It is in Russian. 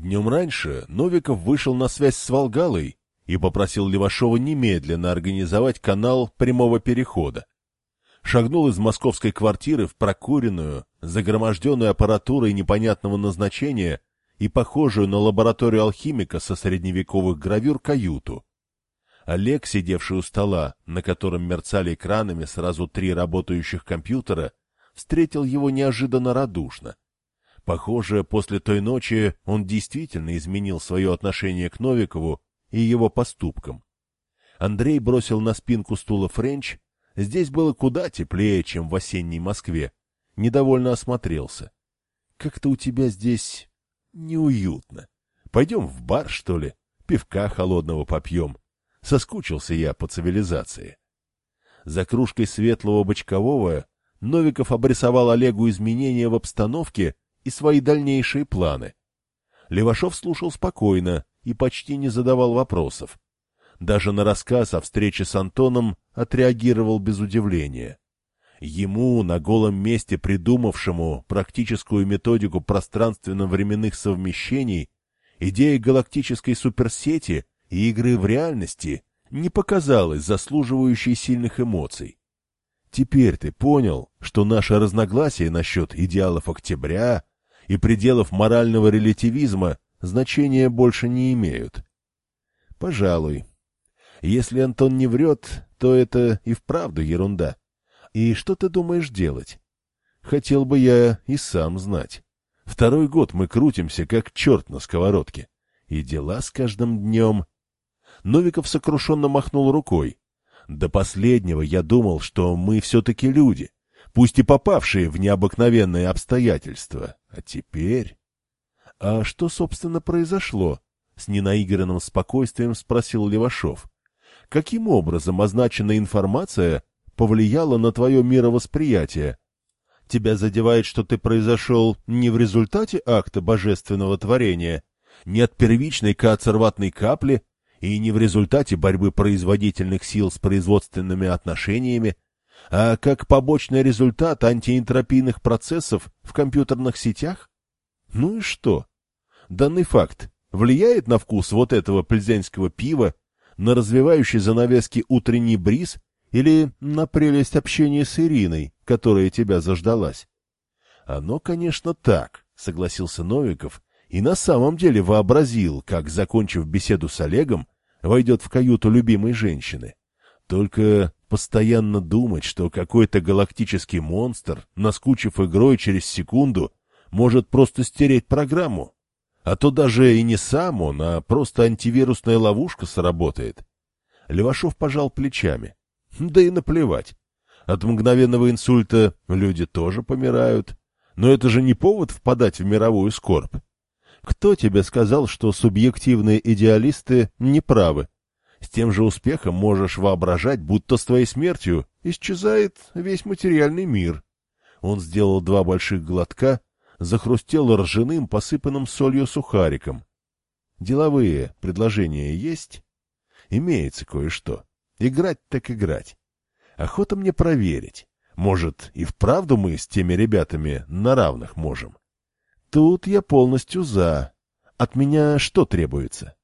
Днем раньше Новиков вышел на связь с Волгалой и попросил Левашова немедленно организовать канал прямого перехода. Шагнул из московской квартиры в прокуренную, загроможденную аппаратурой непонятного назначения и похожую на лабораторию алхимика со средневековых гравюр каюту. Олег, сидевший у стола, на котором мерцали экранами сразу три работающих компьютера, встретил его неожиданно радушно. Похоже, после той ночи он действительно изменил свое отношение к Новикову и его поступкам. Андрей бросил на спинку стула Френч. Здесь было куда теплее, чем в осенней Москве. Недовольно осмотрелся. — Как-то у тебя здесь неуютно. Пойдем в бар, что ли? Пивка холодного попьем. Соскучился я по цивилизации. За кружкой светлого бочкового Новиков обрисовал Олегу изменения в обстановке и свои дальнейшие планы. Левашов слушал спокойно и почти не задавал вопросов. Даже на рассказ о встрече с Антоном отреагировал без удивления. Ему, на голом месте придумавшему практическую методику пространственно-временных совмещений, идея галактической суперсети и игры в реальности не показалась заслуживающей сильных эмоций. Теперь ты понял, что наши разногласия насчет идеалов октября и пределов морального релятивизма значения больше не имеют. Пожалуй. Если Антон не врет, то это и вправду ерунда. И что ты думаешь делать? Хотел бы я и сам знать. Второй год мы крутимся, как черт на сковородке. И дела с каждым днем Новиков сокрушенно махнул рукой. До последнего я думал, что мы все-таки люди, пусть и попавшие в необыкновенные обстоятельства. А теперь... А что, собственно, произошло? С ненаигранным спокойствием спросил Левашов. Каким образом означенная информация повлияла на твое мировосприятие? Тебя задевает, что ты произошел не в результате акта божественного творения, не от первичной коацерватной капли, и не в результате борьбы производительных сил с производственными отношениями, а как побочный результат антиэнтропийных процессов в компьютерных сетях? Ну и что? Данный факт влияет на вкус вот этого пльзенского пива, на развивающий занавески утренний бриз или на прелесть общения с Ириной, которая тебя заждалась? Оно, конечно, так, согласился Новиков, и на самом деле вообразил, как, закончив беседу с Олегом, войдет в каюту любимой женщины. Только постоянно думать, что какой-то галактический монстр, наскучив игрой через секунду, может просто стереть программу. А то даже и не сам он, а просто антивирусная ловушка сработает. Левашов пожал плечами. Да и наплевать. От мгновенного инсульта люди тоже помирают. Но это же не повод впадать в мировую скорбь. Кто тебе сказал, что субъективные идеалисты не правы? С тем же успехом можешь воображать, будто с твоей смертью исчезает весь материальный мир. Он сделал два больших глотка, захрустел ржаным, посыпанным солью сухариком. Деловые предложения есть? Имеется кое-что. Играть так играть. Охота мне проверить. Может, и вправду мы с теми ребятами на равных можем. Тут я полностью за. От меня что требуется?